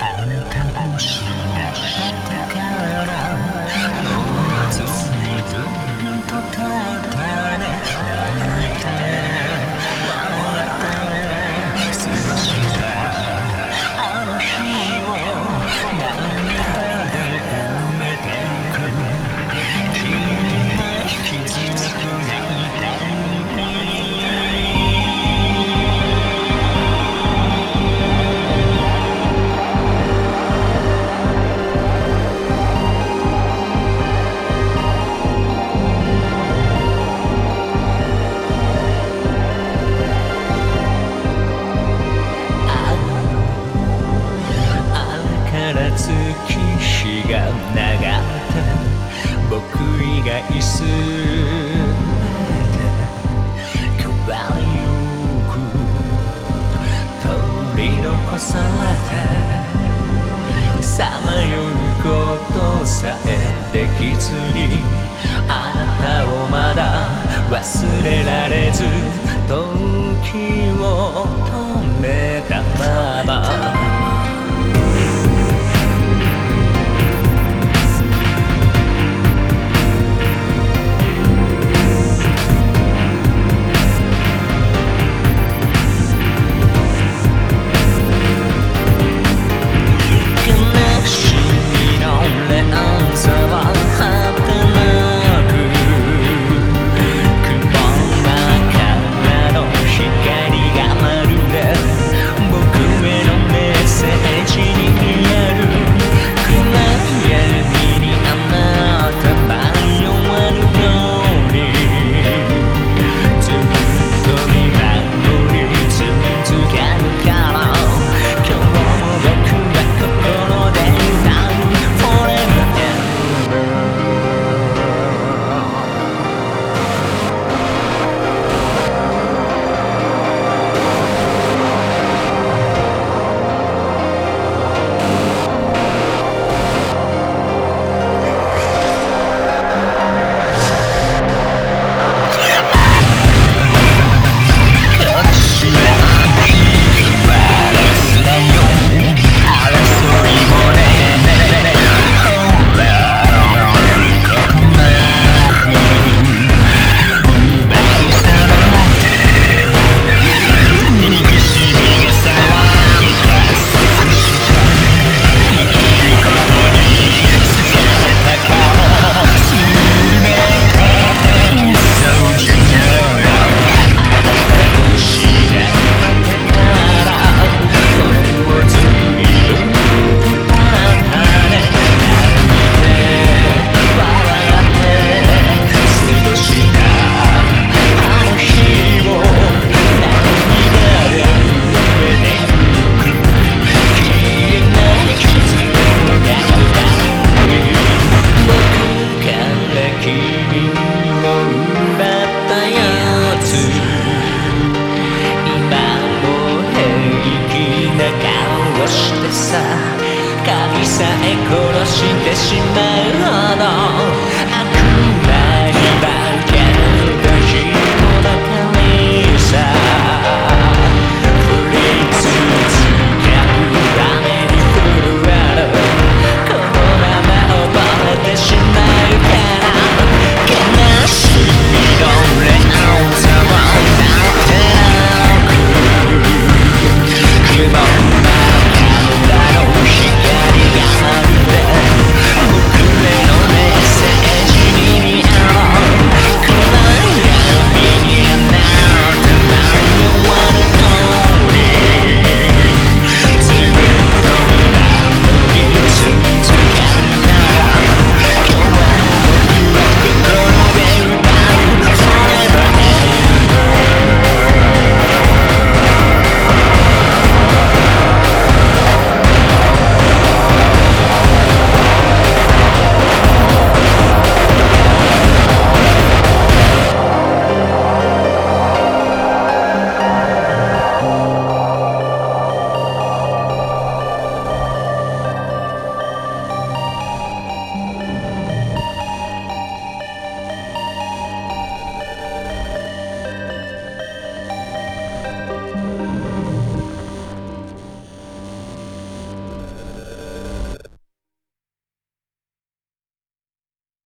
다음은 태. さまようことさえできずにあなたをまだ忘れられず時してしまう